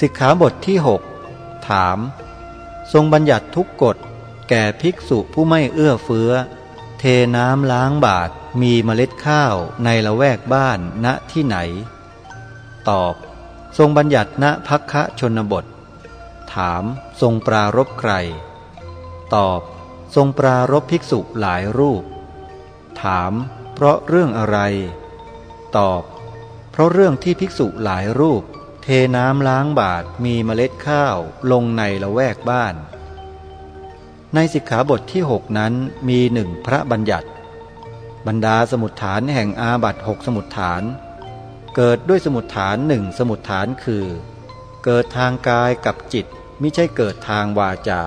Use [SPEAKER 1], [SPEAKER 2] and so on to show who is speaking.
[SPEAKER 1] สิกขาบทที่6ถาม ทรงบัญญัติทุกกฎ แก่ภิกษุผู้ไม่เอื้อเฟื้อ เทน้ำล้างบาทมีเมล็ดข้าวในละแวกบ้านณที่ไหน ตอบ ทรงบัญญัติณพักคะชนบท ถามทรงปรารบใคร ตอบ ทรงปรารบภิกษุหลายรูป ถาม เพราะเรื่องอะไร ตอบ เพราะเรื่องที่ภิกษุหลายรูป เทน้ำล้างบาทมีเมล็ดข้าวลงในละแวกบ้าน ในสิกขาบทที่หกนั้นมีหนึ่งพระบัญญัติ บรรดาสมุดฐานแห่งอาบัตหกสมุดฐาน เกิดด้วยสมุดฐานหนึ่งสมุดฐานคือ เกิดทางกายกับจิตไม่ใช่เกิดทางวาจา